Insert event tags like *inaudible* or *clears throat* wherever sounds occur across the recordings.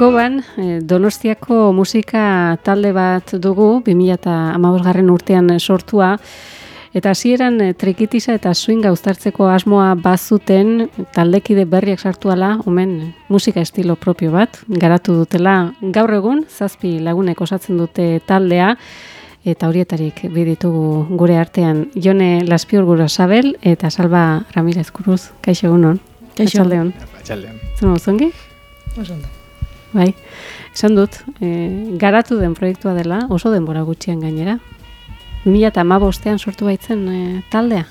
Koban, eh, Donostiako musika talde bat dugu, 2008 garren urtean sortua, eta hasieran eh, trikitisa eta swinga uztartzeko asmoa bazuten taldekide berriak sartuala, omen musika estilo propio bat, garatu dutela gaur egun, zazpi lagunek osatzen dute taldea, eta horietarik biditugu gure artean Jone Laspiur Gura Sabel eta Salva Ramirez Cruz. Kaixo egunon. Kaixo aldeon. Zeno zongi? Bai. Esan dut, e, garatu den proiektua dela, oso denbora gutxian gainera. Mila eta bostean sortu baitzen e, taldea?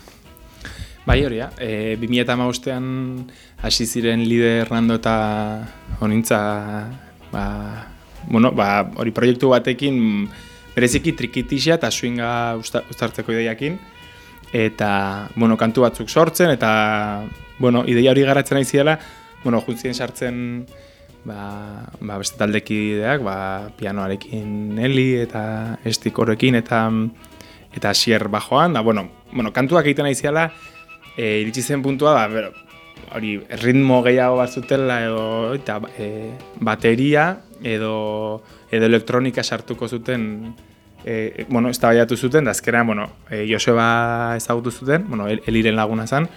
Bai hori, e, 2008an hasi ziren lider Hernando eta honintza ba, bueno, ba, hori proiektu batekin bereziki trikitixia eta swinga uztartzeko ideiakin eta bueno, kantu batzuk sortzen eta bueno, ideia hori garatzen nahi ziela, bueno, juntzien sartzen ba, ba beste taldekideak, ba, pianoarekin Eli eta estik horrekin eta eta sier bajoan, da, bueno, bueno, kantuak egiten nahi ziela, e, iritsi zen puntua, da, bero, hori, ritmo gehiago bat zutela edo eta, e, bateria edo, edo elektronika sartuko zuten e, bueno, ez da zuten, da azkenean, bueno, e, Joseba ezagutu zuten, bueno, el, eliren laguna zen,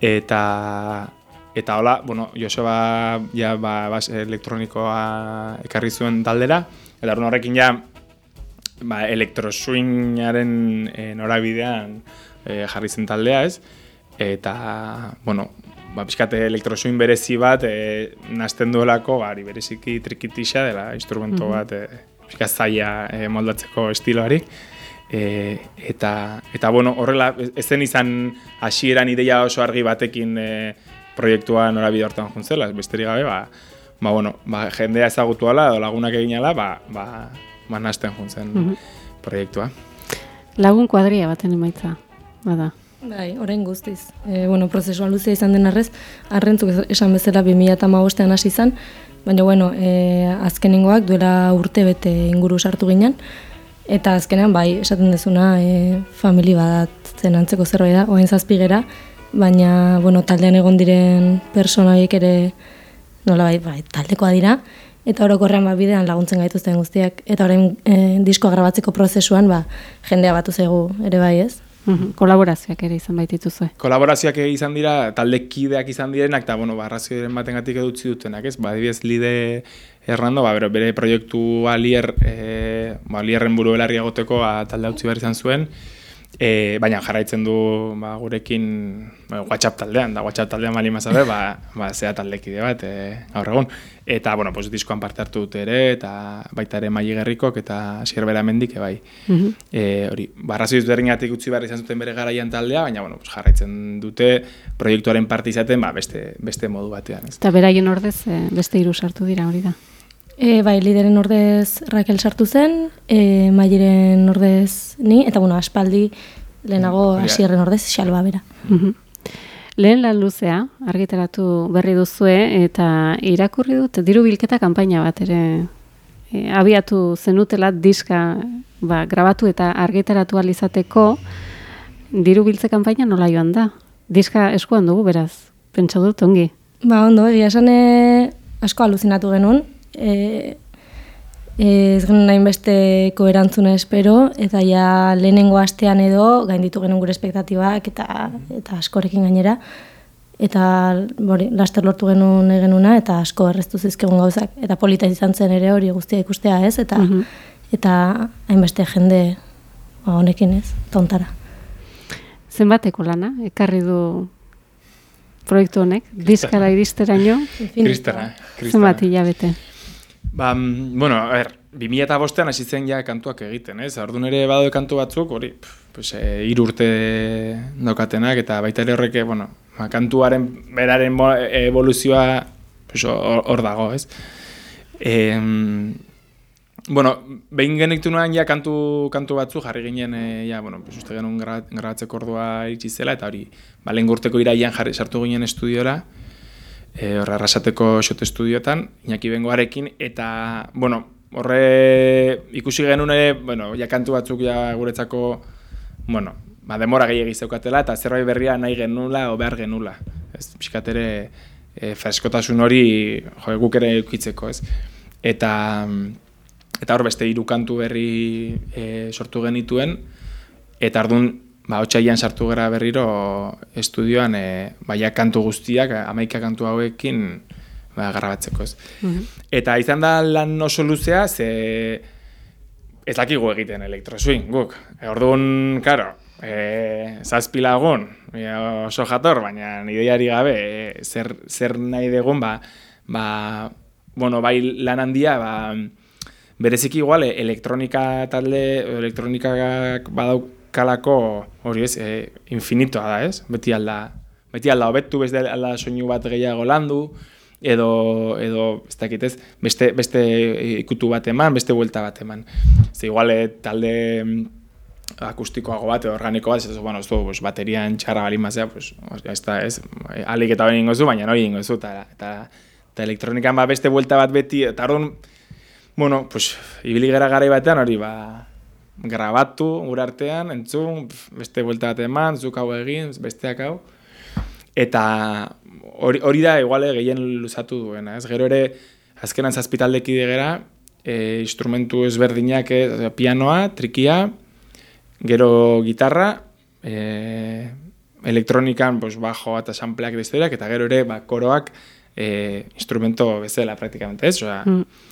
eta eta hola, bueno, Joseba ja, ba, bas, elektronikoa ekarri zuen taldera, eta horrekin ja, ba, elektroswingaren e, norabidean e, jarri zen taldea, ez? Eta, bueno, ba, pixkate elektroswing berezi bat, e, nazten duelako, bari bereziki trikitisa dela instrumento bat, e, pixka zaila e, moldatzeko estiloari. E, eta, eta bueno, horrela, ezen izan hasieran ideia oso argi batekin e, proiektua norabide hortan juntzela, besterik gabe, ba, ba, bueno, ba, jendea ezagutu ala, edo lagunak egin ala, ba, ba, ba nazten juntzen mm proiektua. Lagun kuadria baten emaitza, bada. Bai, orain guztiz. E, bueno, prozesua luzea izan den arrez, arrentzuk esan bezala 2008an hasi izan, Baina, bueno, e, azkenengoak duela urte bete inguru sartu ginen, eta azkenean, bai, esaten dezuna, e, famili bat zen antzeko zerbait da, oain zazpigera, baina, bueno, taldean egon diren personaiek ere, nola bai, bai, taldekoa dira, eta orokorrean ba, bidean laguntzen gaituzten guztiak, eta orain e, diskoa grabatzeko prozesuan, ba, jendea batu zegu ere bai ez, Kolaborazioak ere izan baitituzu. Kolaborazioak izan dira, taldekideak izan direnak, eta, bueno, barrazioaren baten gatik edutzi dutenak, ez? Ba, adibidez, lide errando, ba, bero, bere proiektu alier, e, ba, alierren buru belarri agoteko ba, talde utzi behar izan zuen, E, baina jarraitzen du ba, gurekin ba, WhatsApp taldean, da WhatsApp taldean mali mazabe, ba, ba, zea taldekide bat, e, gaur egun. Eta, bueno, pues, diskoan parte hartu dute ere, eta baita ere maili gerrikok, eta sierbera mendik, e, bai. Mm hori, barrazioz berriñatik utzi behar izan zuten bere garaian taldea, baina, bueno, pues, jarraitzen dute proiektuaren parte izaten, ba, beste, beste modu batean. Eta beraien ordez, beste hiru sartu dira hori da. E, bai, lideren ordez Raquel sartu zen, e, Maieren ordez ni, eta bueno, aspaldi lehenago mm, hasierren ordez xalba bera. Mhm. Lehen lan luzea, argitaratu berri duzue, eta irakurri dut, diru bilketa kanpaina bat ere e, abiatu zenutela diska ba, grabatu eta argitaratu alizateko, diru biltze kanpaina nola joan da? Diska eskuan dugu, beraz, pentsa dut, ongi? Ba, ondo, egia esane asko aluzinatu genuen, e, ez genuen nahin besteko erantzuna espero, eta ja lehenengo astean edo gainditu genuen gure espektatibak eta, eta askorekin gainera. Eta bori, laster lortu genuen egenuna eta asko erreztu zizkegun gauzak. Eta polita izan zen ere hori guztia ikustea ez, eta mm eta hainbeste jende ba, honekin ez, tontara. Zenbateko lana, ekarri du proiektu honek, diskara iristeraino? Kristara. Zenbat hilabete? Ba, mm, bueno, a ver, 2000 eta bostean hasi zen ja kantuak egiten, ez? Ordu nere badoi kantu batzuk, hori, pues, e, urte daukatenak, eta baita ere horreke, bueno, ba, kantuaren beraren evoluzioa pues, hor dago, ez? E, bueno, behin geniktu nuen ja kantu, kantu batzu jarri ginen, e, ja, bueno, pues, uste genuen grabatzeko ordua itxizela, eta hori, ba, lehen gurteko iraian jarri sartu ginen estudiora, e, horre arrasateko xote estudiotan, Iñaki Bengoarekin, eta, bueno, horre ikusi genuen ere, bueno, ja kantu batzuk ja guretzako, bueno, ba, demora gehiagi zeukatela, eta zerbait berria nahi genula o behar genula. Ez, pixkat ere, e, freskotasun hori jo, guk ere eukitzeko, ez? Eta, eta hor beste hiru kantu berri e, sortu genituen, eta ardun ba, otxaian sartu gara berriro estudioan, e, baia kantu guztiak, amaika kantu hauekin, ba, grabatzeko, ez? Mhm. Eta izan da lan oso luzea, ze ez dakigu egiten elektroswing, guk. E, orduan, karo, e, zazpilagun, e, oso jator, baina ideiari gabe, e, zer, zer nahi degun, ba, ba, bueno, bai lan handia, ba, bereziki igual, elektronika talde, elektronikak badaukalako, hori ez, e, infinitoa da, ez? Beti alda, beti alda, obetu, beste alda soinu bat gehiago landu, edo edo ez dakit ez? Beste beste ikutu bat eman beste vuelta bat eman. Ze igual eh, talde mm, akustikoago bat organiko bat ez bueno esto pues baterian txarra bali mazea pues esta es alik eta behin gozu baina hori ingo zu eta eta eta elektronikan ba beste vuelta bat beti eta orduan bueno pues ibili gara garai batean hori ba grabatu gure artean entzun beste vuelta bat eman zuk hau egin besteak hau eta hori, hori da iguale gehien luzatu duena, ez? Gero ere azkenan zazpitaldeki digera, e, instrumentu ezberdinak, e, pianoa, trikia, gero gitarra, e, elektronikan pues, bajo eta sampleak dizterak, eta gero ere ba, koroak e, instrumento bezala praktikamente, ez? Osa, mm.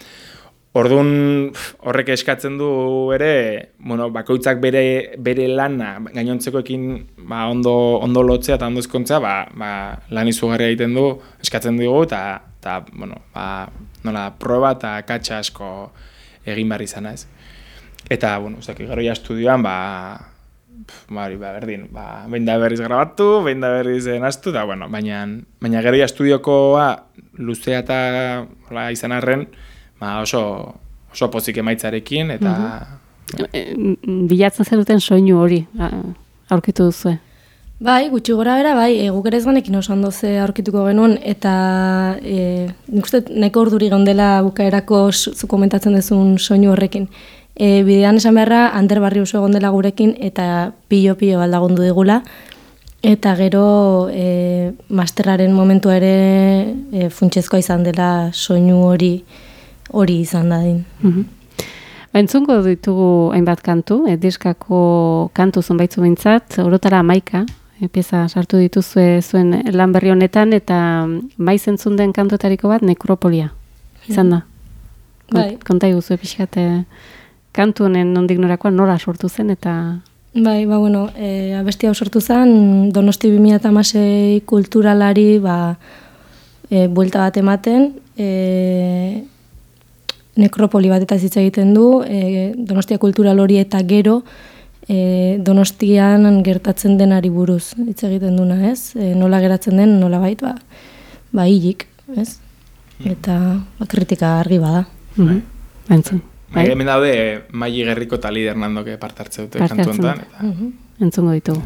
Orduan horrek eskatzen du ere, bueno, bakoitzak bere, bere lana gainontzekoekin ba, ondo, ondo lotzea eta ondo ezkontzea, ba, ba, lan izugarria egiten du, eskatzen dugu, eta, eta bueno, ba, nola, proba eta katxa asko egin behar izan ez. Eta, bueno, uzak, gero ja estudioan, ba, ba, ba, berdin, ba, behin da berriz grabatu, behin da berriz nastu, da, bueno, baina, baina gero ja estudiokoa luzea eta izan arren, ba, oso, oso pozik emaitzarekin, eta... Mm Bilatzen zen duten soinu hori, aurkitu duzu. Bai, gutxi gora bera, bai, e, guk ere ez ganekin oso ondo ze aurkituko genuen, eta e, nik uste neko orduri gondela bukaerako zu komentatzen duzun soinu horrekin. E, bidean esan beharra, Ander Barri oso gondela gurekin, eta pilo-pilo baldagundu digula, eta gero e, masterraren momentu ere e, funtsezkoa izan dela soinu hori, hori izan da din. Mm Entzungo ditugu hainbat kantu, e, diskako kantu zonbaitzu bintzat, orotara amaika, e, pieza sartu dituzue zuen lan berri honetan, eta bai zentzun den kantuetariko bat, nekropolia, izan da. Bai. Konta iguzu epixkate kantu honen nondik norakoa nora sortu zen, eta... Bai, ba, bueno, e, abesti hau sortu zen, donosti 2008 kulturalari, ba, e, buelta bat ematen, e, nekropoli bat eta zitza egiten du, e, donostia kultural hori eta gero e, donostian gertatzen denari buruz hitz egiten duna, ez? E, nola geratzen den, nola bait, ba, ba hilik, ez? Eta ba, kritika argi bada. Mm -hmm. Entzun. Bai, hemen daude, Maili Gerriko eta Lider Nandoke parte hartze dute kantu honetan. Mm -hmm. Entzungo ditugu.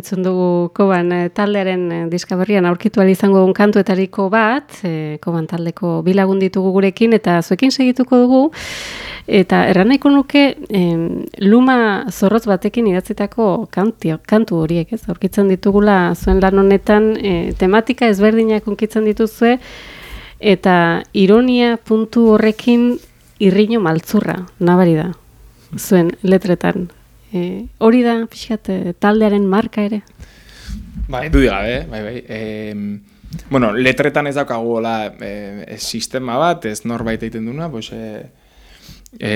Artxentzun dugu koban eh, taldearen eh, diska berrian aurkitu izango dugun kantuetariko bat, eh, koban taldeko bilagun ditugu gurekin, eta zuekin segituko dugu, eta erran nahiko nuke em, luma zorrotz batekin idatzitako kantio, kantu horiek, ez? Aurkitzen ditugula zuen lan honetan eh, tematika ezberdinak unkitzen dituzue, eta ironia puntu horrekin irriño maltzurra, nabari da, zuen letretan. E, hori da, pixkat, eh, taldearen marka ere? Bai, du gabe, bai, bai. E, bueno, letretan ez daukagu hola e, sistema bat, ez norbait egiten duna, pues, e, e,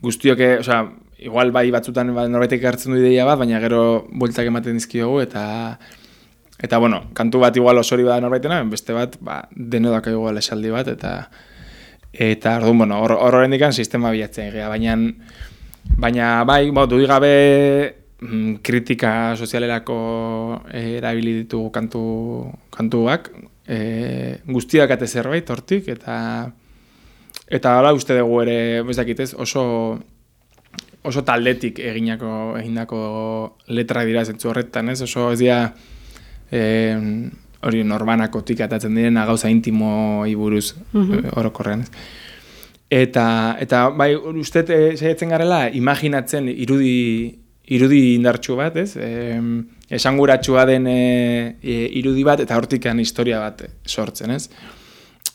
guztiok, e, osea, igual bai batzutan ba, norbaitek hartzen du ideia bat, baina gero bueltak ematen dizkiogu, eta eta bueno, kantu bat igual osori bada norbaitena, beste bat, ba, deno igual esaldi bat, eta eta orduan, bueno, hor hor sistema bilatzen egia, baina baina bai, bo, dui gabe mm, kritika sozialerako eh, erabili ditugu kantu kantuak, e, guztiak ate zerbait hortik eta eta hala uste dugu ere, ez dakit ez, oso oso taldetik eginako egindako letra dira zentzu horretan, ez? Oso ez dira eh, hori norbanakotik atatzen direna gauza intimoi buruz Mhm. eh, orokorrean, ez? Eta, eta bai, uste e, saiatzen garela, imaginatzen irudi, irudi indartsu bat, ez? E, esanguratsua den e, e, irudi bat, eta hortikan historia bat sortzen, ez?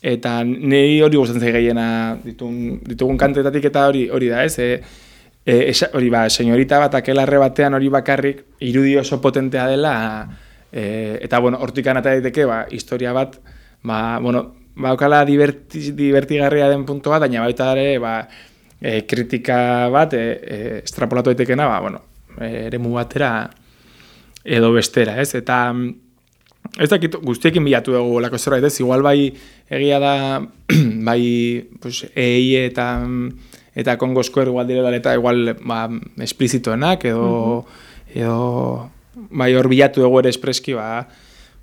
Eta nei hori gustatzen zait gehiena ditugun, ditugun kantetatik eta hori hori da, ez? E, e, esa, hori ba, señorita bat akelarre batean hori bakarrik irudi oso potentea dela e, eta bueno, hortikan ata daiteke ba, historia bat ba, bueno, baukala diverti, divertigarria den puntu bat, baina baita ere ba, e, kritika bat e, e, estrapolatu daitekena, ba, bueno, e, eremu batera edo bestera, ez? Eta mm, ez dakit guztiekin bilatu dugu lako zerbait, ez? Igual bai egia da *clears throat* bai pues, EI eta eta kongosko igual direla eta igual ba, esplizitoenak edo edo bai hor bilatu dugu ere espreski ba,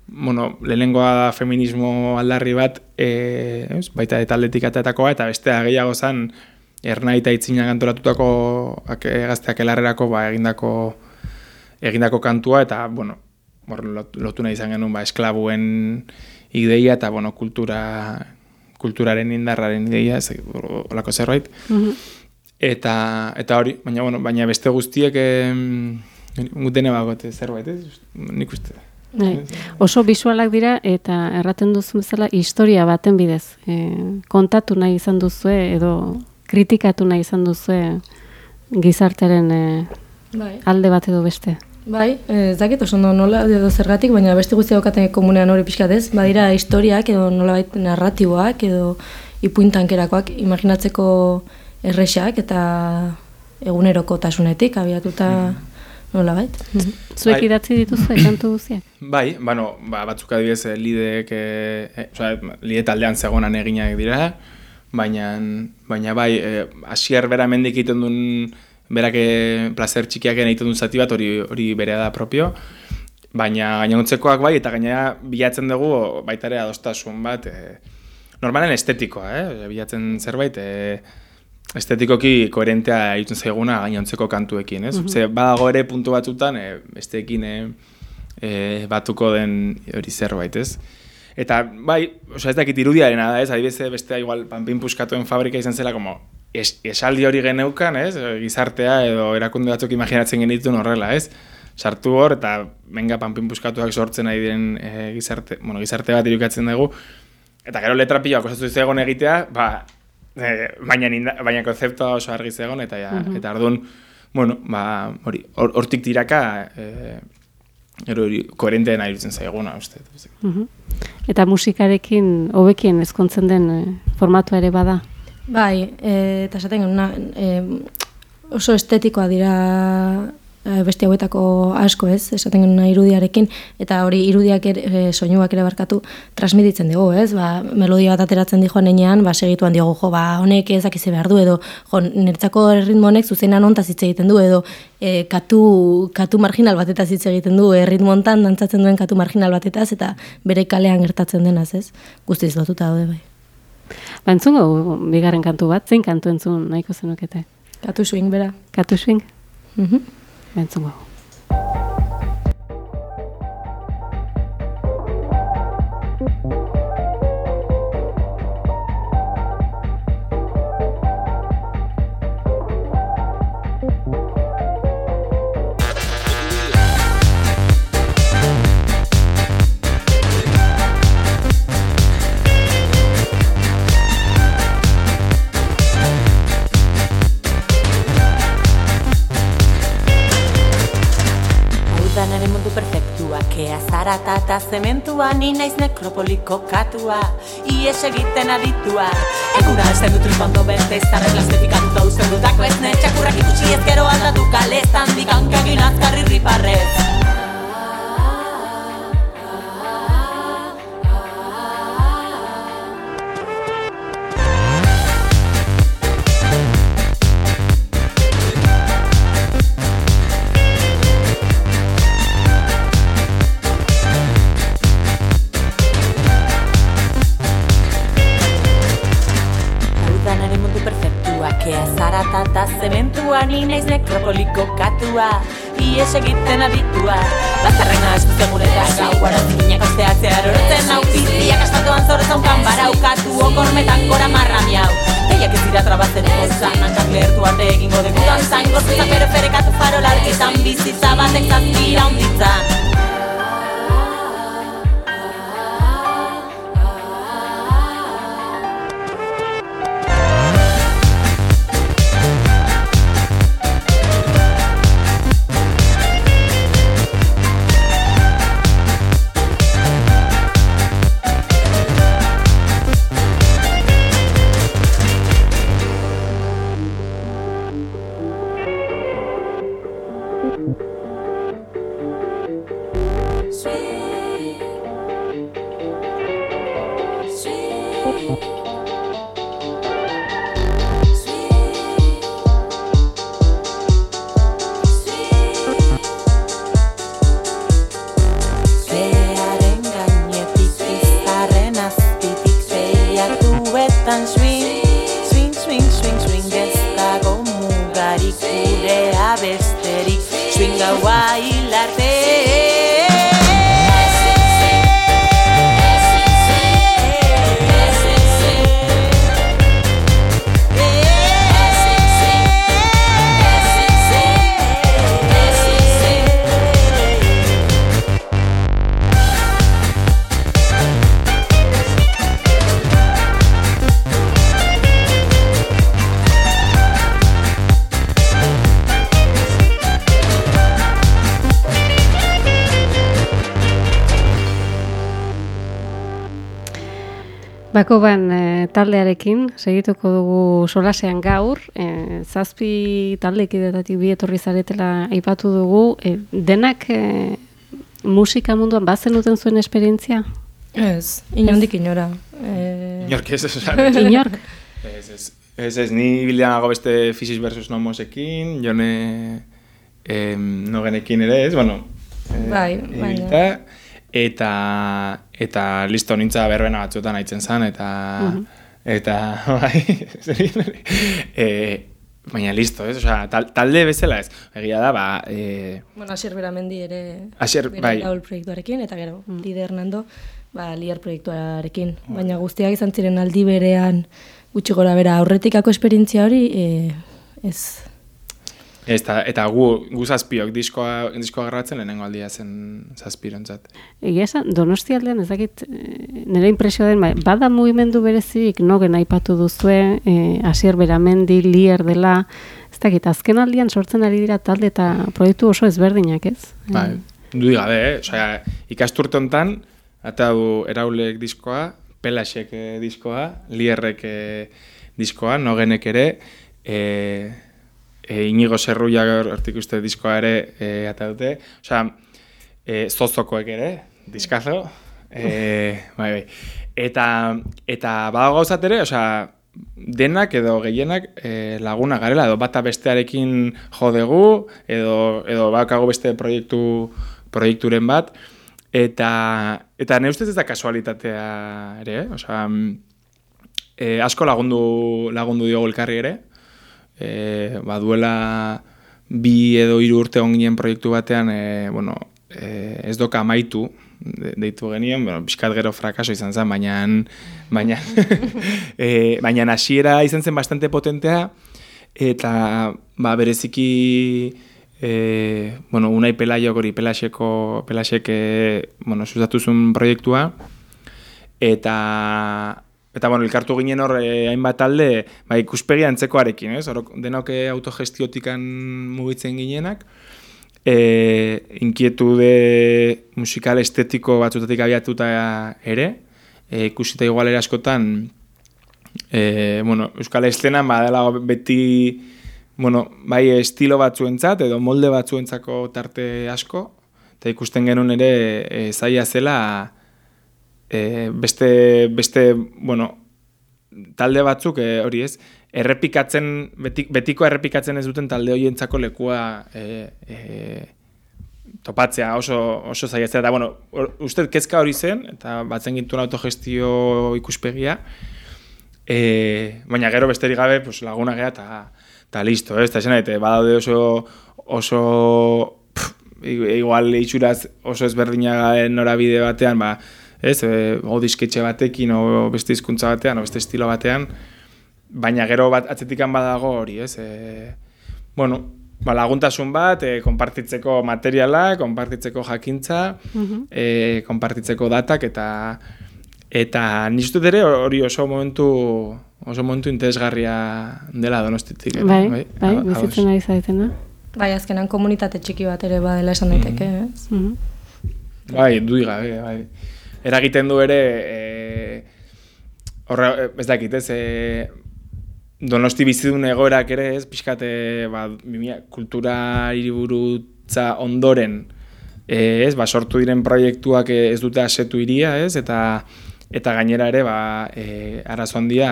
bueno, lehenengoa da feminismo aldarri bat e, ez, baita eta atletik atatakoa eta bestea gehiago zen ernai eta itzina kantoratutako ake, gazteak elarrerako ba, egindako egindako kantua eta bueno, hor lot- lotu nahi izan genuen ba, esklabuen ideia eta bueno, kultura kulturaren indarraren ideia, ez olako zerbait. Mhm. Eta, eta hori, baina, bueno, baina beste guztiek em, gutene bagote zerbait, ez? Nik uste. Bai. Oso bisualak dira eta erraten duzu bezala historia baten bidez. E, kontatu nahi izan duzue edo kritikatu nahi izan duzue gizarteren e, Bai. alde bat edo beste. Bai, eh, ez dakit oso ondo nola edo zergatik, baina beste guztia daukaten komunean hori pixkat ez, badira historiak edo nolabait narratiboak edo ipuintankerakoak imaginatzeko erresak eta egunerokotasunetik abiatuta nola bait. Zuek Bai. idatzi dituzu *clears throat* kantu guztiak? Bai, bueno, ba, batzuk adibidez eh, lideek, e, e, osea, lide taldean zegonan eginak dira, baina, baina bai, e, asier bera mendik egiten duen, berak eh, placer txikiak egiten duen zati bat, hori hori berea da propio, baina gainontzekoak bai, eta gainera bilatzen dugu baita ere adostasun bat, e, normalen estetikoa, eh? bilatzen zerbait, e, estetikoki koherentea irutzen zaiguna gainontzeko kantuekin, ez? Ze badago ere puntu batzutan, e, besteekin e, e, batuko den hori zerbait, ez? Eta bai, osea ez dakit irudiarena da, ez? Adibidez bestea igual panpin puskatuen fabrika izan zela como es, esaldi hori geneukan, ez? Gizartea edo erakunde batzuk imaginatzen genituen horrela, ez? Sartu hor eta menga panpin puskatuak sortzen ari diren e, gizarte, bueno, gizarte bat irukatzen dugu. Eta gero letra pila kostatu zegoen egitea, ba, e, baina, ninda, baina konzeptua oso argi zegoen, eta, ja, eta ardun, bueno, ba, hori, hor- hortik tiraka, e, gero hori, koherenteena irutzen zaiguna, uste. dut. Mhm. Eta musikarekin hobekien ezkontzen den eh, formatua ere bada. Bai, e, eta esaten genuna, e, oso estetikoa dira beste hauetako asko ez, esaten genuna irudiarekin, eta hori irudiak ere, e, soinuak ere barkatu, transmititzen dugu, ez? Ba, melodia bat ateratzen di joan enean, ba, segituan diogu, jo, ba, honek ez dakize behar du, edo, jo, niretzako erritmo honek zuzenan hontaz hitz egiten du, edo e, katu, katu marginal batetaz hitz egiten du, erritmo hontan dantzatzen duen katu marginal batetaz, eta bere kalean gertatzen denaz, ez? Guztiz lotuta daude, bai. Ba, entzungo bigarren kantu bat, zein kantu entzun nahiko zenukete? Katu swing, bera. Katu swing? Mhm. Ba, entzungo. Hau eta zementua Ni naiz nekropoliko katua Ies egiten aditua. Eguna esten dut rikondo beste Izarren plastifikatuta usten dutako ez ne Txakurrak ikusi ez gero aldatu kale Zandik hankagin azkarri riparrez nekropoliko katua Ies egiten aditua. Bazarrena eskuzten gure da Gau arazinak osteak zehar orotzen hau Piztiak astatuan zorretan kanbara ukatu Okormetan gora marra miau. Teiak ez dira trabatzen ozan Hankak lehertu arte egingo degutan zan. Gorpuzak bere ferekatu farol argitan Bizitza batek zazpira onditzan Bakoban e, taldearekin, segituko dugu solasean gaur, e, zazpi taldekidetatik bi etorri zaretela aipatu dugu, e, denak e, musika munduan bazen duten zuen esperientzia? Ez, inondik inora. E, Inork ez, ez, Inork? ez, ez, ez, ez, ni bildeanago beste Physis versus Nomosekin, jone em, nogenekin ere, ez, bueno, eh, Bai, ibilita, baina- eta, eta listo nintza berbena batzuetan haitzen zen, eta, eta, *laughs* bai, eh, baina listo, ez, osea, tal, talde bezala ez, egia da, ba, eh, bueno, Asier Beramendi ere Asier, bai. Laul proiektuarekin, eta gero, Lide Hernando, ba, Lier proiektuarekin. Baina guztiak izan ziren aldi berean gutxi gora bera aurretikako esperientzia hori, e, ez, Eta, eta gu, gu zazpiok diskoa, diskoa grabatzen lehenengo aldia zen zazpirontzat. Egia esan, donosti aldean ez dakit, eh, nire impresio den, bai, bada mugimendu berezik nogen aipatu duzue, eh, Asier Beramendi, Lier dela, ez dakit, azken aldian sortzen ari dira talde eta proiektu oso ezberdinak, ez? Bai, dudi gabe, eh? Osea, ikasturte hontan, eta du eraulek diskoa, pelasek eh, diskoa, lierrek diskoa, nogenek ere, eh, e, inigo zerruia hortik uste diskoa ere e, ata dute. Osea, e, zozokoek ere, diskazo. E, *laughs* bai, bai. Eta, eta badago gauzat ere, osea, denak edo gehienak e, laguna garela, edo bata bestearekin jodegu, edo, edo bakago beste proiektu, proiekturen bat, eta, eta ne ustez ez da kasualitatea ere? Osea, e, asko lagundu, lagundu diogu elkarri ere, e, ba, duela bi edo hiru urte onginen proiektu batean, e, bueno, e, ez doka amaitu, de, deitu genien, bueno, pixkat gero frakaso izan zen, baina baina *laughs* e, baina hasiera izan zen bastante potentea, eta ba, bereziki e, bueno, unai pelaiok hori pelaseko, pelasek e, bueno, sustatu zuen proiektua, eta Eta, bueno, elkartu ginen hor eh, hainbat talde, ba, ikuspegi antzekoarekin, ez? Horok, denok eh, autogestiotikan mugitzen ginenak, e, inkietude musikal estetiko batzutatik abiatuta ere, e, ikusita igual askotan, e, bueno, Euskal Estenan badala beti, bueno, bai estilo batzuentzat edo molde batzuentzako tarte asko, eta ikusten genuen ere e, zaila zela, e, beste, beste, bueno, talde batzuk e, hori ez, errepikatzen, beti, betiko errepikatzen ez duten talde horientzako lekua e, e, topatzea oso, oso zaiatzea. Eta, bueno, uste kezka hori zen, eta batzen gintuen autogestio ikuspegia, e, baina gero besterik gabe pues, laguna gea eta eta listo, ez? Eta esan nahi, badaude oso, oso pff, igual itxuraz oso ezberdinagaren norabide batean, ba, ez, e, o disketxe batekin, o beste hizkuntza batean, o beste estilo batean, baina gero bat atzetikan badago hori, ez, e, bueno, ba, laguntasun bat, e, konpartitzeko materiala, konpartitzeko jakintza, e, konpartitzeko datak, eta eta niztut ere hori oso momentu oso momentu interesgarria dela donostitik. Bai, bai, ados. bizitzen ari zaretena. bai, azkenan komunitate txiki bat ere badela esan daiteke, ez? Mhm. Bai, dui gabe, bai. Eragiten du ere, e, horre, ez dakit, ez, e, donosti bizidun egoerak ere, ez, pixkat, e, ba, bimia, kultura hiriburutza ondoren, e, ez, ba, sortu diren proiektuak ez dute asetu iria, ez, eta eta gainera ere, ba, e, arazo handia,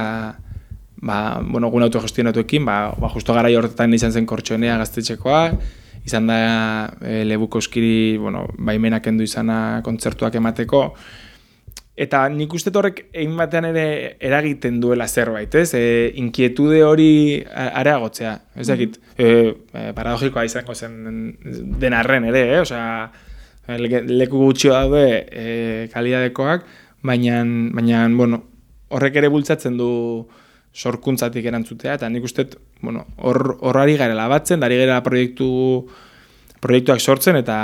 ba, bueno, gune autogestionatuekin, ba, ba, justo gara horretan izan zen kortxonea gaztetxekoa, izan da e, lebuko eskiri, bueno, baimenak kendu izana kontzertuak emateko, Eta nik uste horrek egin batean ere eragiten duela zerbait, ez? E, inkietude hori areagotzea, ez dakit, e, e, paradogikoa izango zen den arren ere, eh? Osea, le- leku gutxi daude e, kalidadekoak, baina, baina, bueno, horrek ere bultzatzen du sorkuntzatik erantzutea, eta nik uste, dut, bueno, hor, horrari garela batzen, dari gara proiektu, proiektuak sortzen, eta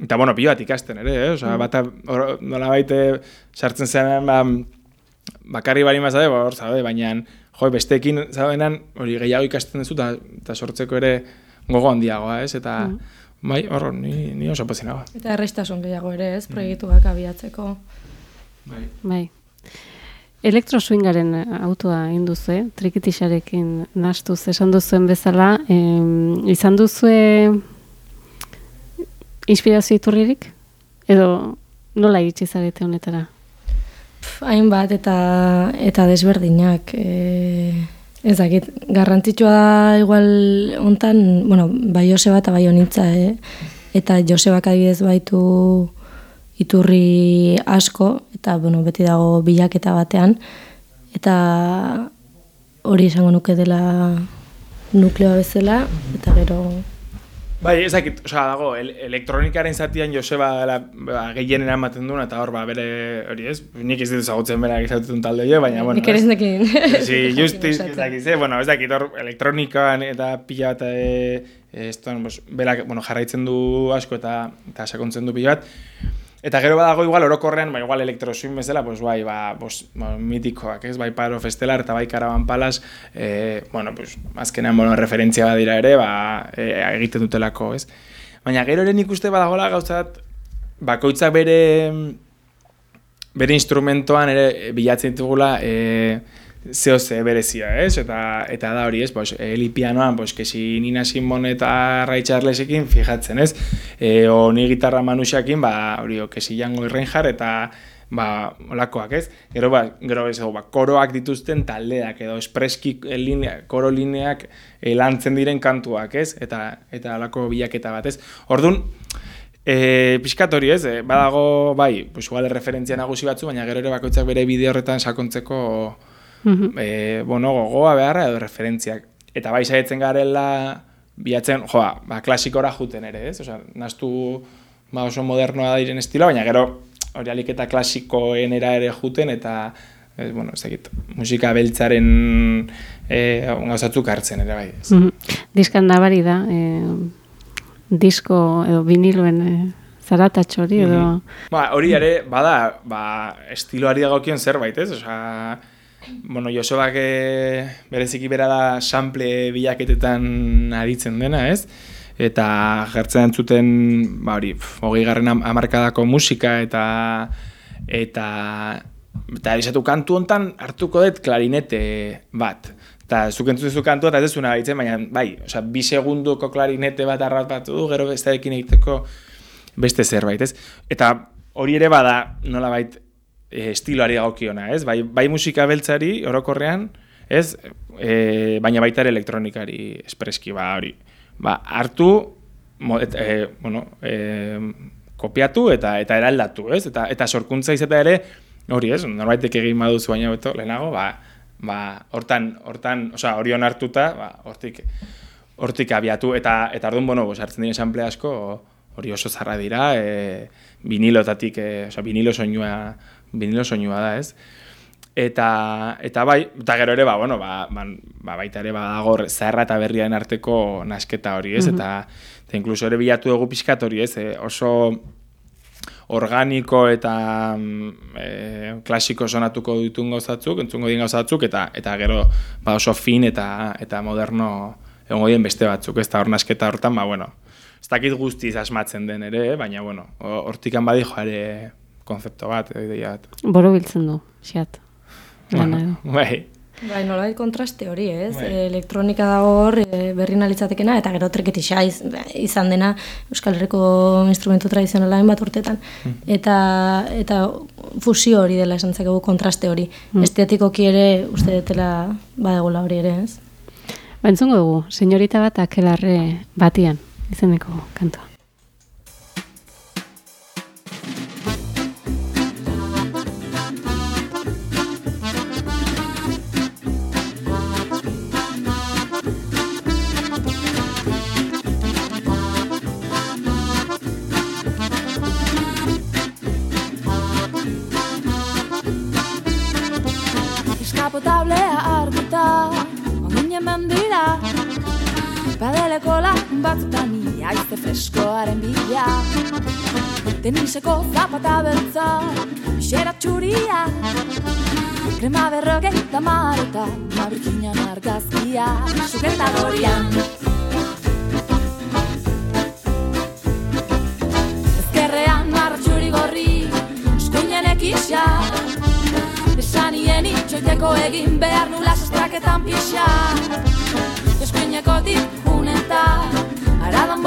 Eta, bueno, pilo bat ikasten ere, eh? Osa, bata, hor, nola baite, sartzen zenean, ba, bakarri bari mazade, ba, hor, zaude, baina, jo, besteekin, zaudenan, hori gehiago ikasten duzu, eta, sortzeko ere gogo handiagoa, ez? Eta, bai, hor, ni, ni oso pozina ba. Eta errestasun gehiago ere, ez, proiektuak abiatzeko. Bai. Bai. Elektroswingaren autoa induzu, eh? trikitixarekin nastuz esan duzuen bezala, em, izan duzue inspirazio iturririk? Edo nola iritsi zarete honetara? Hainbat eta eta desberdinak. E, ez dakit, garrantzitsua da igual hontan, bueno, bai Joseba eta bai honitza, eh? eta Josebak adibidez baitu iturri asko, eta bueno, beti dago bilaketa batean, eta hori esango nuke dela nukleoa bezala, eta gero Bai, ez dakit, osea, dago, el elektronikaren zatian Joseba dela, ba, gehienen ematen duen, eta hor, ba, bere, hori ez, nik ez dut ezagutzen bera ezagutzen talde jo, baina, bueno. nik ere ez nekin. *laughs* Sí, justiz, ez dakit, ze, bueno, ez dakit, hor, elektronikoan eta pila bat, e, ez pues, berak, bueno, jarraitzen du asko eta, eta sakontzen du pila bat, Eta gero badago igual orokorrean, ba igual elektroswing bezala, pues bai, ba, pues, ba, mitikoak, ez? Bai Paro Festelar eta bai Caravan Palace, eh, bueno, pues azkenean bueno, referentzia badira ere, ba, e, egiten dutelako, ez? Baina gero ere nik uste badagola gauzat bakoitzak bere bere instrumentoan ere bilatzen ditugula eh zeo ze berezia, ez? Eta eta da hori, ez? Pues Eli pianoan, pues que si Nina Simon eta Ray Charlesekin fijatzen, ez? Eh o ni gitarra Manuxakin, ba hori o que si Jango Reinhardt eta ba olakoak, ez? Gero ba, gero ez ba, koroak dituzten taldeak edo espreski linea, koro lineak eh, lantzen diren kantuak, ez? Eta eta holako bilaketa bat, ez? Ordun E, pixkat hori ez, eh, badago, bai, pues referentzia nagusi batzu, baina gero ere bakoitzak bere bideo horretan sakontzeko Mhm. e, bueno, gogoa beharra edo referentziak. Eta bai saiatzen garela bilatzen, joa, ba, klasikora juten ere, ez? Osea, naztu ba, oso modernoa diren estilo, baina gero hori alik eta klasikoen era ere juten, eta ez, bueno, ez dakit, musika beltzaren e, gauzatzuk hartzen ere bai. Ez. Mhm. Diskan nabari da, e, disko edo viniloen e, zaratatxo hori edo... Ba, hori ere, bada, ba, estiloari dagokion zerbait, ez? Osea, bueno, Josebak e, bereziki bera da sample bilaketetan aritzen dena, ez? Eta jartzen entzuten, ba hori, hogei garren am- hamarkadako musika eta eta eta erisatu kantu hontan hartuko dut klarinete bat. Eta zuk entzutezu kantua eta ez dezuna baitzen, baina bai, osea, bi segunduko klarinete bat arrapatu du, gero bestearekin egiteko beste zerbait, ez? Eta hori ere bada nolabait estiloari dagokiona, ez? Bai, bai musika beltzari orokorrean, ez? E, baina baita ere elektronikari espreski ba hori. Ba, hartu mo, et, e, bueno, e, kopiatu eta eta eraldatu, ez? Eta eta sorkuntza izatea ere hori, ez? Norbaitek egin baduzu baina beto lehenago, ba ba hortan hortan, osea, hori onartuta, ba hortik hortik abiatu eta eta ordun bueno, pues hartzen diren sample asko hori oso zarra dira, e, vinilotatik, e, osea, vinilo soinua vinilo soinua da, ez? Eta, eta bai, eta gero ere, ba, bueno, ba, ba, ba baita ere badago zaharra eta berriaren arteko nasketa hori, ez? Eta, eta inkluso ere bilatu dugu pixkat hori, ez? E, oso organiko eta mm, e, klasiko sonatuko ditun gauzatzuk, entzungo dien gauzatzuk, eta eta gero ba oso fin eta eta moderno egongo dien beste batzuk, ez da hor nasketa hortan, ba, bueno, ez dakit guztiz asmatzen den ere, baina, bueno, ho- hortikan badi joare konzepto bat, edo ideia bat. Boro biltzen du, xeat. Edo. Bai, Bai, nolabait kontraste hori, ez? Bai. Elektronika dago hor, e, berri nalitzatekena, eta gero treketixa iz, izan dena Euskal Herriko instrumentu tradizionala bat urtetan. Eta, eta fusio hori dela esan zakegu kontraste hori. Estetikoki ere uste detela badagula hori ere, ez? Ba, entzungo dugu, senyorita bat akelarre batian, izeneko kantua. Bila Teniseko zapata beltza Bixera txuria. Krema berrogeita mareta Mabrikinan argazkia Sukendadorian Ezkerrean marra txuri gorri Eskuinen ekisa. Esanien itxoiteko egin behar nula sostraketan pixa Eskuineko dit aradan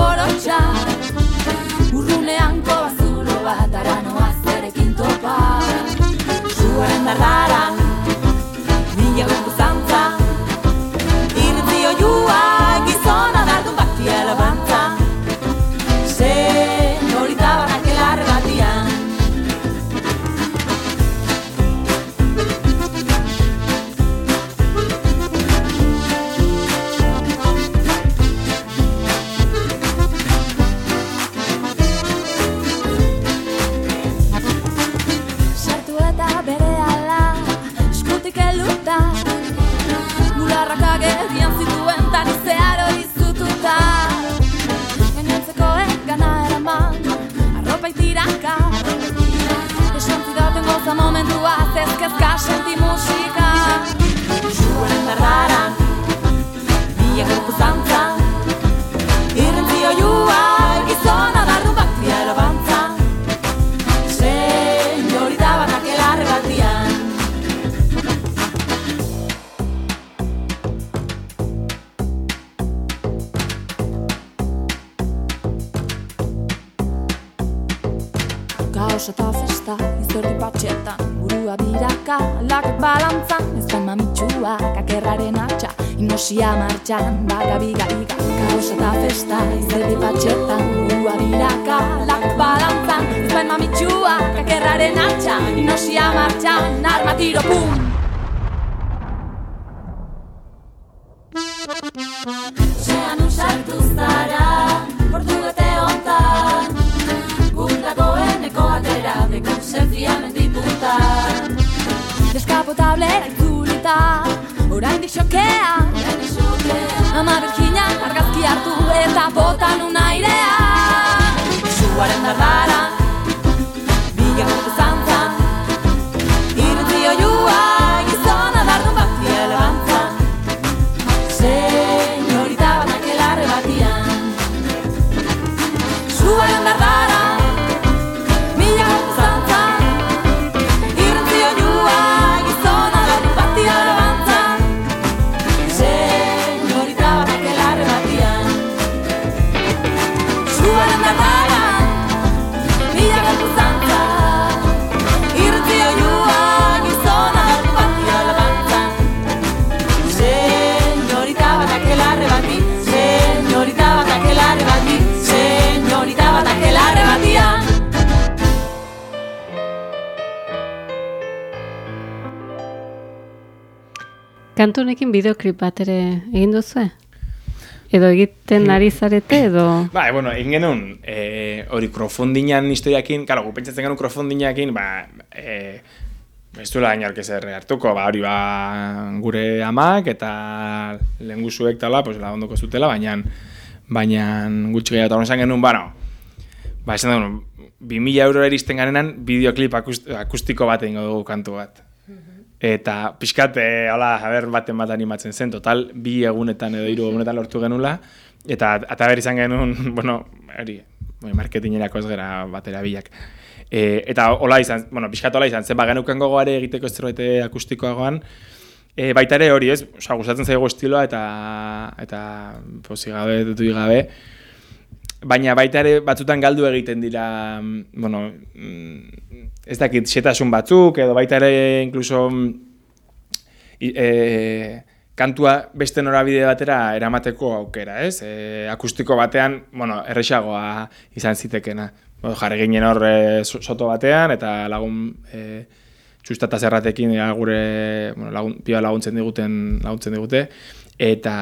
martxan, baga biga biga Kaos eta festa, izerdi patxetan Burua biraka, lak balantzan. Ez ben mamitxua, kakerraren atxa Hipnosia martxan, arma tiro pum. Zean usartu zara, portu bete hontan. Gundagoeneko atera, deko zentzia mendiputa Deskapotable itzulita, orain xokea. Ama Virginia argazki hartu eta bota nun airea Suaren dardara, biga Kantu honekin bideoklip bat ere egin duzu? Edo egiten ari zarete edo... *clears throat* Ba, bueno, egin genuen, e, hori krofondinan historiakin, karo, gu pentsatzen genuen krofondinakin, ba, e, ez duela inork ezer hartuko, ba, hori ba, gure amak eta lehenguzuek tala, pues, la ondoko zutela, baina, baina gutxi gehiago, eta hori esan genuen, bueno, ba, esan genuen, 2000 eurora iristen garenan, bideoklip akust, akustiko bat egingo dugu kantu bat. Eta pixkat, e, hola, haber baten bat animatzen zen, total, bi egunetan edo hiru egunetan lortu genula, eta eta behar izan genuen, *laughs* bueno, hori, marketingerako ez gara batera bilak. E, eta hola izan, bueno, pixkat hola izan, zen, ba, genuken gogoare egiteko zerbait akustikoagoan, e, baita ere hori ez, oza, gustatzen zaigu estiloa eta, eta posi gabe, dutu gabe, baina baita ere batzutan galdu egiten dira, mm, bueno, mm, ez dakit, xetasun batzuk, edo baita ere inkluso mm, e, kantua beste norabide batera eramateko aukera, ez? E, akustiko batean, bueno, erresagoa izan zitekena. Jarri ginen hor e, so- soto batean, eta lagun e, txustata zerratekin ea gure bueno, lagun, pioa laguntzen diguten laguntzen digute, eta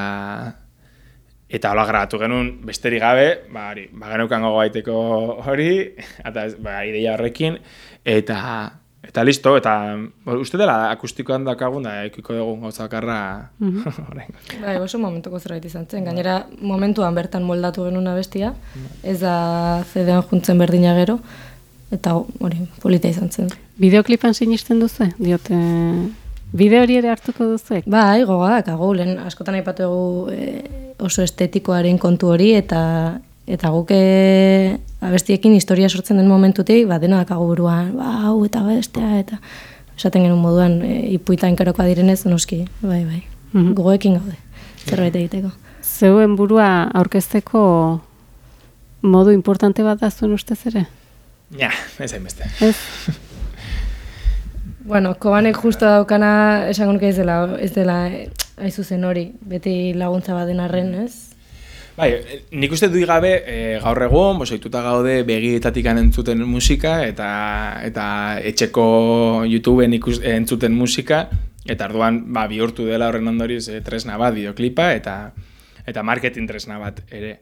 eta hola grabatu genuen besterik gabe, ba, hori, ba, geneukan gogo baiteko hori, eta ba, ideia horrekin, eta eta listo, eta bo, uste dela akustikoan dakagun, da ekiko dugu gauza bakarra *laughs* orain. Bai, oso momentuko zerbait izan zen. Gainera, momentuan bertan moldatu genuen abestia, ez da zedean juntzen berdina gero, eta hori, polita izan zen. Bideoklipan sinisten duzu? Diote, bideo hori ere hartuko duzuek? Bai, gogoak, agu, lehen askotan aipatu dugu e, oso estetikoaren kontu hori, eta eta guk e, abestiekin historia sortzen den momentutik, ba, dena dakagu buruan, ba, hau eta bestea, eta esaten genuen moduan, e, ipuita inkerokoa direnez, noski, bai, bai. Mhm. Gogoekin gaude, zerbait egiteko. Zeuen burua aurkezteko modu importante bat da zuen ustez ere? Ja, ez hainbeste. Ez? *laughs* Bueno, kobanek justo daukana esango nuke ez dela, ez dela eh, hain zuzen hori, beti laguntza bat den arren, ez? Bai, eh, nik uste dui gabe e, gaur egun, bosoituta gaude begietatik entzuten musika eta eta etxeko YouTubeen ikus, entzuten musika eta arduan ba, bihurtu dela horren ondorioz e, tresna bat bideoklipa eta eta marketing tresna bat ere.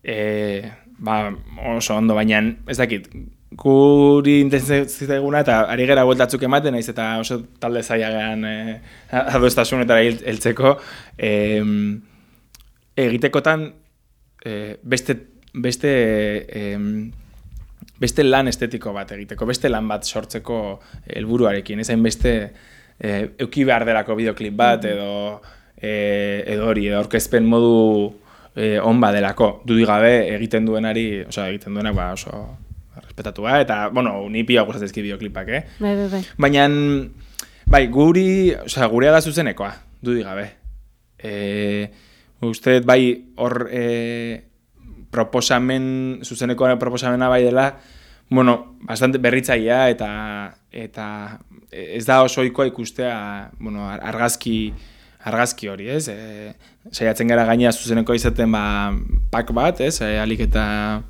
E, ba, oso ondo, baina ez dakit, guri intenzitzaiguna eta ari gara bueltatzuk ematen, naiz eta oso talde zailagean e, adostasunetara hil- heltzeko, e, egitekotan e, beste, beste, em, beste lan estetiko bat egiteko, beste lan bat sortzeko helburuarekin, ezain beste e, euki behar delako bideoklip bat edo e, edo hori, edo aurkezpen modu e, on badelako, dudik gabe egiten duenari, osea, egiten duenak ba, oso respetatua, eta, bueno, ni pia gustatzen dizki bideoklipak, eh? Bai, bai, bai. Baina, bai, guri, osea, gurea da zuzenekoa, dudik gabe. E, uste bai, hor e, proposamen, zuzenekoa proposamena bai dela, bueno, bastante berritzailea eta eta ez da oso ohikoa ikustea, bueno, ar- argazki argazki hori, ez? E, saiatzen gara gaina zuzeneko izaten ba pak bat, ez? E, alik eta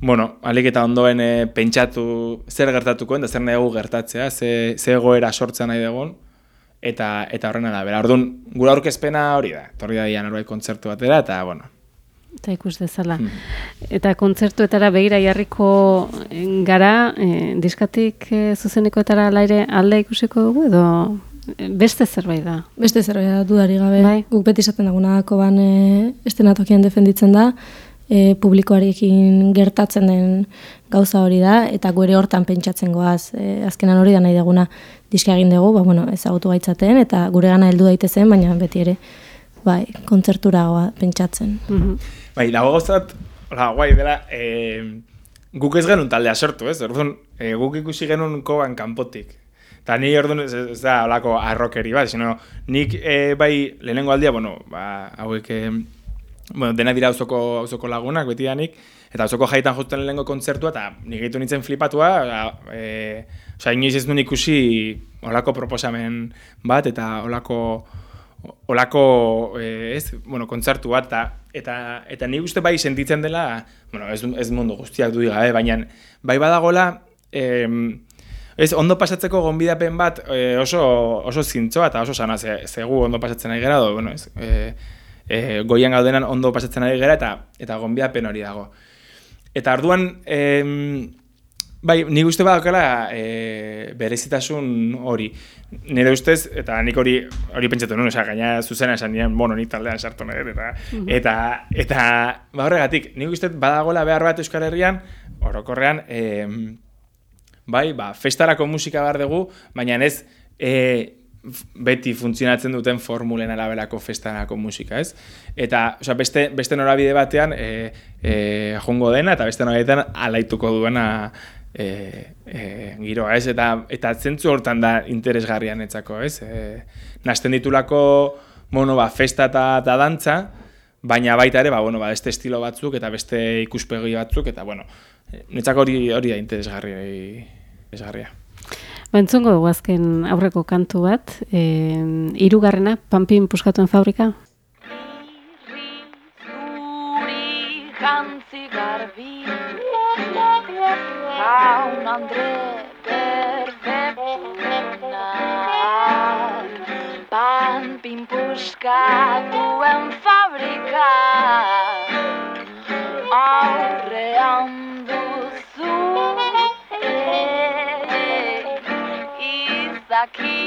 bueno, alik eta ondoen e, pentsatu zer gertatuko da zer nahi dugu gertatzea, ze, ze egoera sortzea nahi dugun, eta eta horrena da. Bera, orduan, gure aurkezpena hori da. Torri da ia norbait kontzertu batera, eta, bueno, Eta ikus dezala. Hmm. Eta kontzertuetara begira jarriko eh, gara, e, diskatik e, zuzenekoetara laire alde ikusiko dugu edo beste zerbait da. Beste zerbait da dudari gabe. Bai. Guk beti esaten daguna koban e, estenatokian defenditzen da, e, publikoarekin gertatzen den gauza hori da, eta gure hortan pentsatzen goaz. E, azkenan hori da nahi deguna diska egin dugu, ba, bueno, ezagutu gaitzaten, eta gure gana heldu daitezen, baina beti ere, bai, kontzertura goa pentsatzen. Mhm. Bai, dago gauzat, hola, guai dela, e, guk ez genuen taldea sortu, ez? Orduan, e, guk ikusi genuen koban kanpotik. Eta ni orduan ez, ez da holako arrokeri bat, sino nik e, bai lehenengo aldia, bueno, ba, hauek, e, bueno, dena dira auzoko, auzoko lagunak betidanik, eta auzoko jaitan josten lehenengo kontzertua, eta nik gaitu nintzen flipatua, e, osea, inoiz ez nuen ikusi holako proposamen bat, eta holako olako eh, ez, bueno, kontzertu bat eta eta eta ni uste bai sentitzen dela, bueno, ez, ez mundu guztiak du gabe, baina bai badagola em, ez ondo pasatzeko gonbidapen bat eh, oso oso zintzoa eta oso sana ze, zegu ondo pasatzen ari gara, do, bueno, ez, e, e, goian gaudenan ondo pasatzen ari gara eta eta gonbidapen hori dago. Eta orduan em, Bai, nik uste badakala e, berezitasun hori. Nire ustez, eta nik hori hori pentsatu nuen, osea, gaina zuzena esan nien, bueno, nik taldean sartu nahi eta, eta, eta, ba horregatik, nik uste badagola behar bat Euskal Herrian, orokorrean, e, bai, ba, festarako musika behar dugu, baina ez e, beti funtzionatzen duten formulen araberako festarako musika, ez? Eta, osea, beste, beste norabide batean e, e, jongo dena, eta beste norabidean alaituko duena e, e, giroa, ez? Eta, eta zentzu hortan da interesgarria netzako, ez? E, nasten ditulako, bueno, ba, festa eta, eta dantza, baina baita ere, ba, bueno, ba, beste estilo batzuk eta beste ikuspegi batzuk, eta, bueno, netzako hori, hori da interesgarria. interesgarria. Ba, entzungo dugu azken aurreko kantu bat, e, irugarrena, Pampin puskatuen fabrika. Zuri jantzi garbi Jaun Andre perfektunak Pan pinpuskatuen fabrika Aurrean Izaki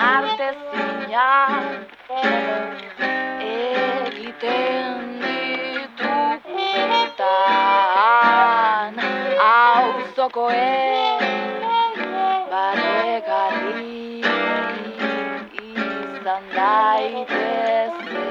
arte egiten ditugutan auzokoen barregarri izan daitezke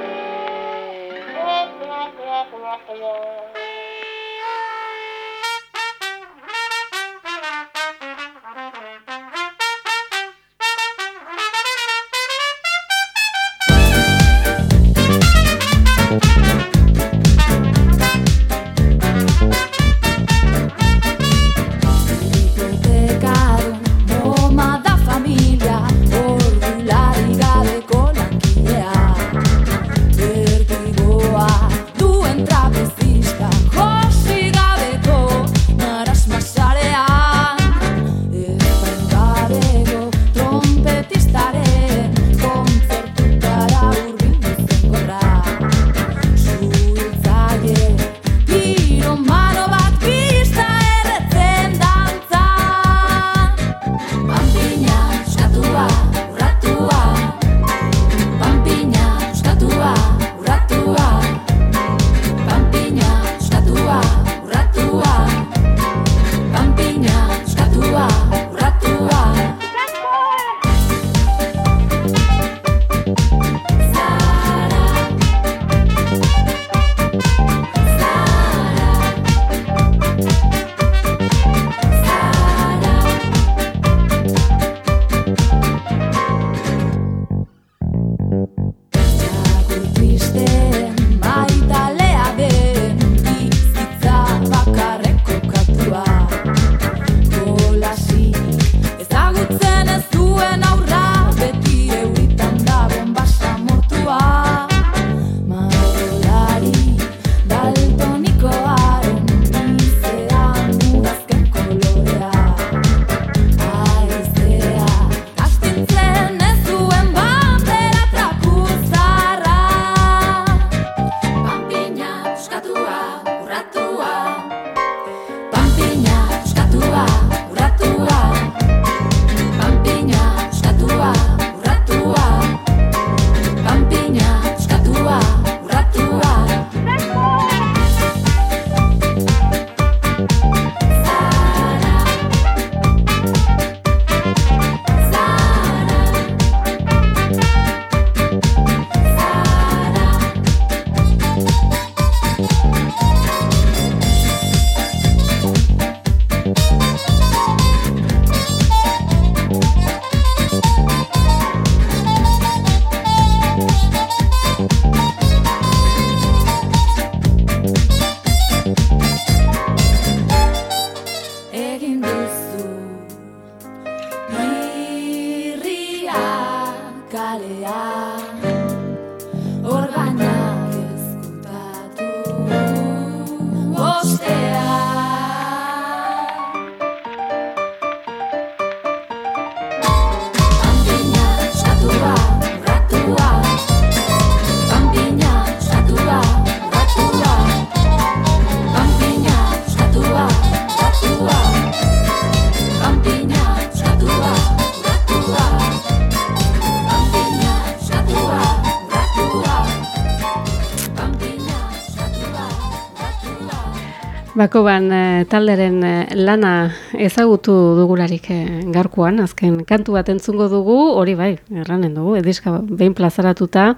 Bakoban eh, talderen eh, lana ezagutu dugularik eh, gaurkoan, azken kantu bat entzungo dugu, hori bai, erranen dugu, ediska behin plazaratuta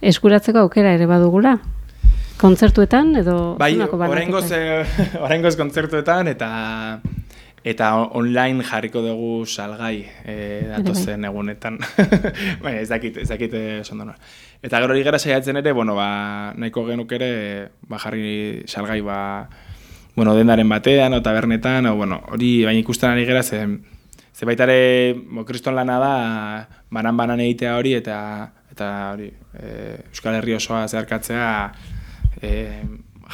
eskuratzeko aukera ere badugula. Kontzertuetan edo Bai, eh, *laughs* oraingoz kontzertuetan eta eta online jarriko dugu salgai eh, datozen egunetan. *laughs* Baina ez dakit, ez dakit oso ondo nola. Eta gero hori gara saiatzen ere, bueno, ba, nahiko genuk ere ba, jarri salgai ba, bueno, dendaren batean, o tabernetan, o, bueno, hori baina ikusten ari gara, ze, ze baita ere, bo, kriston lana da, banan-banan egitea hori, eta eta hori, e, Euskal Herri osoa zeharkatzea, e,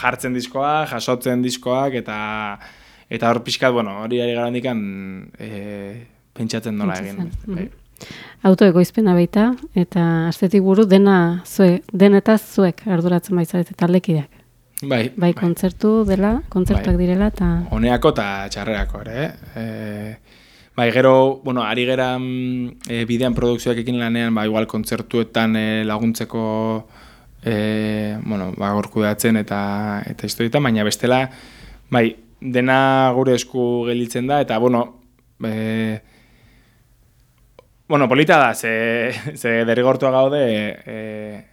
jartzen diskoa, jasotzen diskoak, eta eta hor pixkat, bueno, hori ari gara handikan, e, pentsatzen nola egin. Bai. Autoegoizpena baita, eta astetik buru dena zue, denetaz zuek arduratzen baizarete taldekideak. Bai, Bai, kontzertu dela, kontzertuak Bai. direla, eta Honeako eta txarrerako ere, eh? E, bai, gero, bueno, ari gera e, bidean produkzioak ekin lanean, ba, igual kontzertuetan e, laguntzeko e, bueno, ba, gorkudatzen eta eta historietan, baina bestela, bai, dena gure esku gelitzen da, eta, bueno, e, bueno, polita da, ze, ze derrigortua gaude e,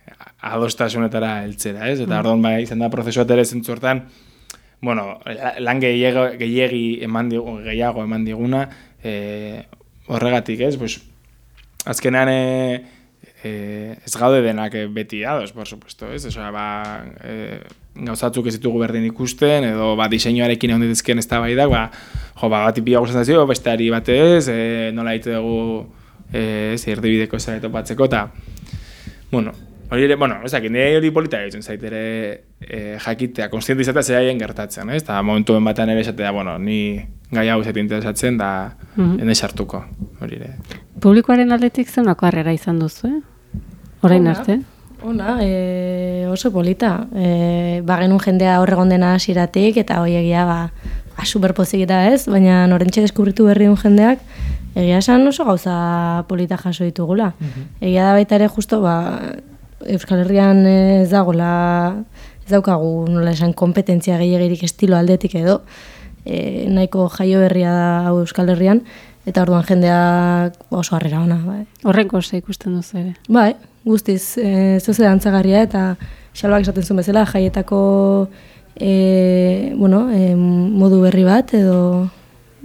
adostasunetara heltzera, ez? Eta orduan bai, izan da prozesua ere zentzu hortan, bueno, la- lan gehiago, gehiagi eman digu, gehiago eman diguna, e, horregatik, ez? Pues, azkenean e, e, ez gaude denak beti ados, por supuesto, ez? Osea, ba, e, gauzatzuk ez ditugu berdin ikusten, edo ba, diseinuarekin egon dituzken ez da bai da, ba, jo, ba, bat ipia gustatzen zio, besteari batez, e, nola egite dugu, e, ez, erdibideko ez topatzeko, eta, bueno, hori ere, bueno, ez dakit, nire hori polita egiten zait ere e, jakitea, konstiente izatea zeraien gertatzen, ez? Eta momentuen batean ere esatea, bueno, ni gai hau zait interesatzen, da Mhm. ene sartuko, hori ere. publikoaren aldetik zenako harrera izan duzu, eh? Orain Ona. arte. Ona, e, oso polita. E, ba genuen jendea horregon dena hasiratik eta hoi egia ba, ba superpozik eta ez, baina norentxe deskubritu berri duen jendeak, egia esan oso gauza polita jaso ditugula. Egia da baita ere justo, ba, Euskal Herrian ez dagola, ez daukagu nola esan kompetentzia gehiagirik estilo aldetik edo, e, nahiko jaio berria da hau Euskal Herrian, eta orduan jendeak oso harrera ona, bai. Horrenko ze ikusten duzu ere. Bai, guztiz, e, zuze dantzagarria eta xalbak esaten zuen bezala, jaietako e, bueno, e, modu berri bat edo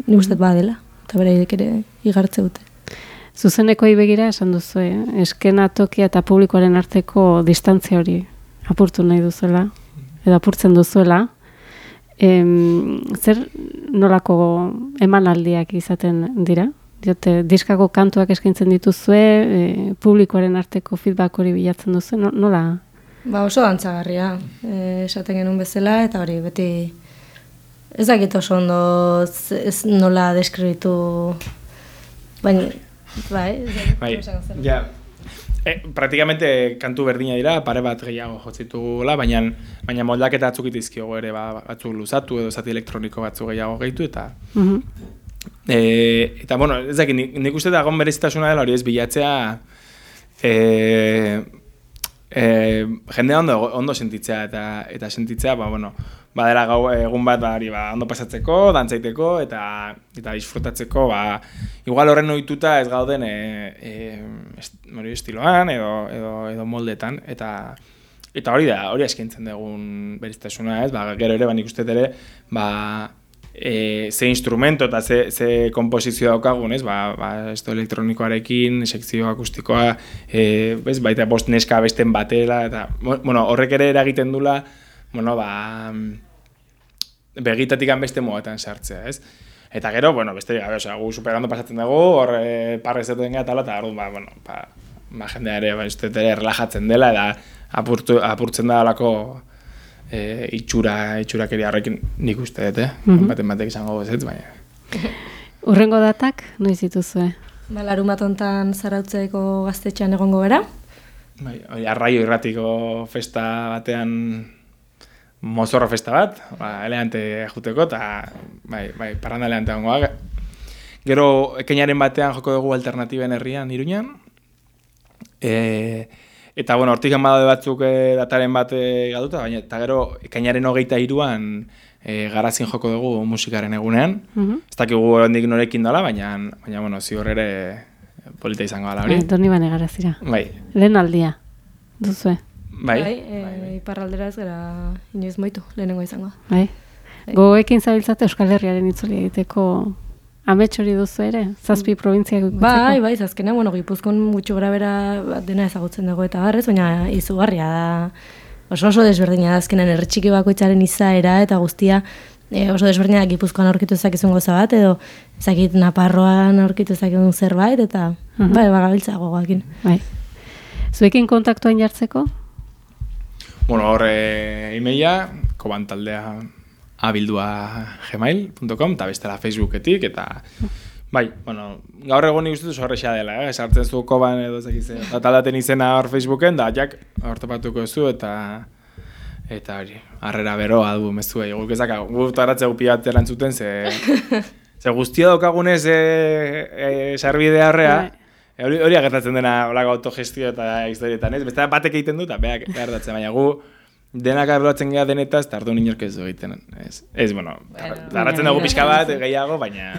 nik uste badela, eta beraiek ere igartze dute. Zuzeneko begira esan duzu, eh? eskena tokia eta publikoaren arteko distantzia hori apurtu nahi duzuela, edo apurtzen duzuela. Em, zer nolako emanaldiak izaten dira? Diote, diskako kantuak eskaintzen dituzue, e, publikoaren arteko feedback hori bilatzen duzu, no, nola? Ba oso dantzagarria, e, esaten genuen bezala, eta hori beti ez dakit oso ondo ez nola deskribitu, baina, bai, Bai, ja, e, praktikamente kantu berdina dira, pare bat gehiago jotzitugula, baina, baina moldaketa batzuk itizkiogo ere, ba, batzuk luzatu edo zati elektroniko batzuk gehiago gehitu, eta Mhm. E, eta, bueno, ez dakit, nik, nik uste dagoen berezitasuna dela hori ez bilatzea e, e, jendea ondo, ondo sentitzea eta eta sentitzea, ba, bueno, badela gau egun bat ba, hori, ba, ondo pasatzeko, dantzaiteko eta eta disfrutatzeko, ba, igual horren ohituta ez gauden e, e, est, estiloan edo, edo, edo moldetan, eta Eta hori da, hori eskaintzen dugun beriztasuna, ez? Ba, gero ere, ba, nik uste ere, ba, e, ze instrumento eta ze, ze komposizio daukagun, ez? Ba, ba, esto elektronikoarekin, sekzio akustikoa, e, bez, baita bost neska besten batela, eta, bueno, horrek ere eragiten dula, bueno, ba, begitatik beste moetan sartzea, ez? Eta gero, bueno, beste, gabe, osea, gu superando pasatzen dugu, hor e, parrez duten gara tala, eta ba, bueno, ba, ba, jendea ere, ba, dut ere relajatzen dela, eta apurtu, apurtzen da alako e, itxura, itxurakeri horrekin nik uste dut, eh? Mhm. Baten batek izango ez, baina. *laughs* Urrengo datak, noiz dituzue? Ba, larun bat hontan zarautzeko gaztetxean egongo gara. Bai, hori arraio irratiko festa batean mozorro festa bat, ba, elegante juteko, eta bai, bai, parranda elegante gongoa. Gero, ekainaren batean joko dugu alternatiben herrian, iruñan. E, eta, bueno, hortik badaude batzuk e, dataren bat e, galduta, baina, eta gero, ekainaren hogeita iruan e, garazin joko dugu musikaren egunean. Mhm. Ez dakigu oraindik norekin dala, baina, baina bueno, ziur ere polita izango dela hori. Bai, Doni bane garazira. Bai, Lehen aldia, duzue. Bai. e, iparraldera ez gara inoiz moitu, lehenengo izango. da. Bai. Bai. Goekin zabiltzate Euskal Herriaren itzuli egiteko amets hori duzu ere? Zazpi probintziak Bai, bai, azkenean, bueno, Gipuzkoan gutxo gara bera dena ezagutzen dago eta barrez, baina izugarria da. Oso oso desberdina da azkenean herri txiki bakoitzaren izaera eta guztia e, oso desberdina da Gipuzkoan aurkitu ezakizun goza bat edo ezakit Naparroan aurkitu ezakizun zerbait eta Mhm. bai, bagabiltza gogoakin. Bai. Zuekin kontaktuan jartzeko? Bueno, hor e, e-maila, kobantaldea abildua gmail.com eta bestela Facebooketik eta bai, bueno, gaur egon nik uste dut horrexa dela, eh? sartzen zu koban edo dakiz, eta taldaten izena hor Facebooken da jak hor topatuko zu eta eta hori, harrera beroa du mezuei, guk ezak, guk taratze gupi bat erantzuten, ze, *laughs* ze guztia daukagunez e, e, sarbide harrea, Bai. Hori, hori agertatzen dena olako autogestio eta historietan, ez? Beste batek egiten du eta beak gertatzen, baina gu denak arloatzen geha denetaz, eta ardu inork ez du egiten. Ez, ez bueno, darratzen dugu pixka bat gehiago, baina...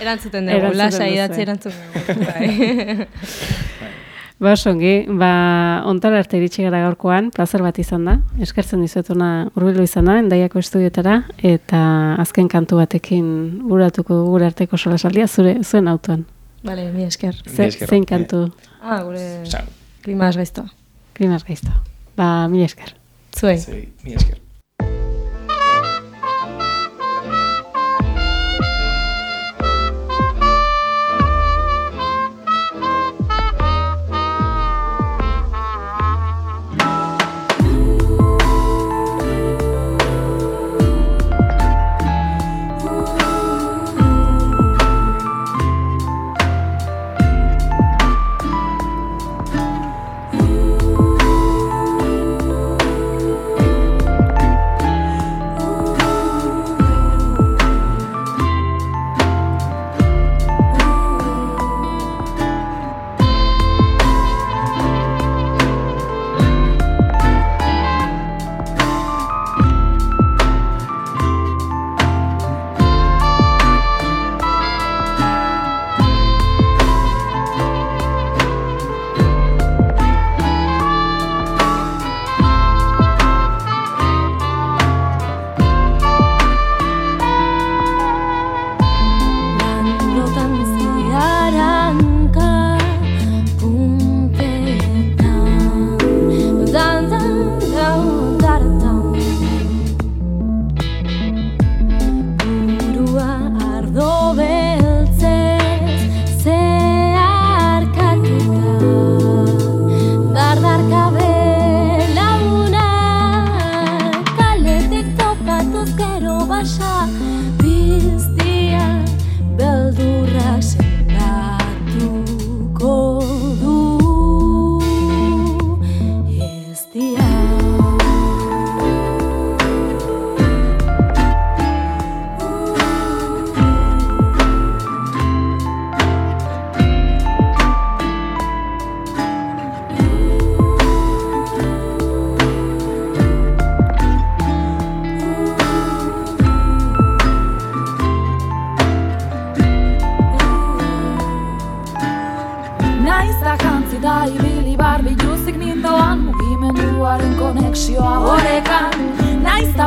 Erantzuten dugu, lasai idatzi erantzun dugu. Bai. *laughs* Ba, osongi, ba, ontara arte iritsi gara gaurkoan, plazer bat izan da. Eskertzen dizuetuna urbilu izan da, endaiako estudiotara, eta azken kantu batekin buratuko gure arteko solasaldia zure, zuen autoan. Bale, mi esker. Ze, esker. zein kantu, Ah, gure Osa, klimas gaiztoa. klimas gaizto. Ba, mila esker. Zuei. zei, mi esker.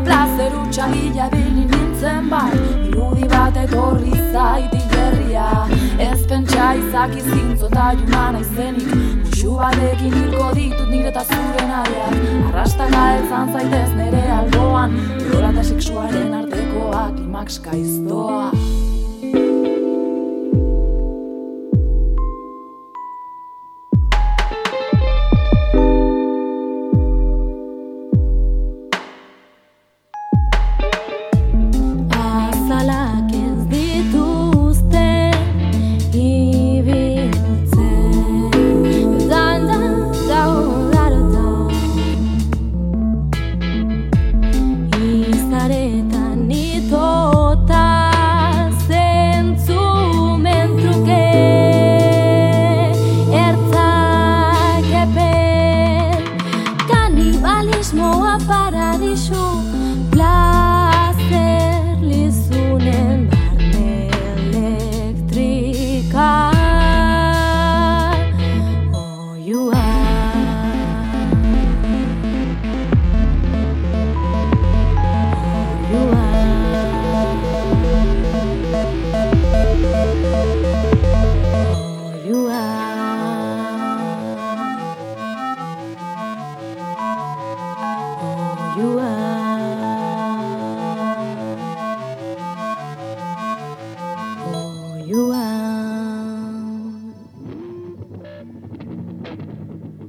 Naiz da plazer utxalila bili nintzen bai. Irudi bat etorri zait hilerria Ez pentsa izaki zintzo eta juna naizenik. Muxu batekin hilko ditut nire eta zure nahiak. Arrastaka elzan zaitez nere alboan. Lora eta sexuaren artekoak imax gaiztoa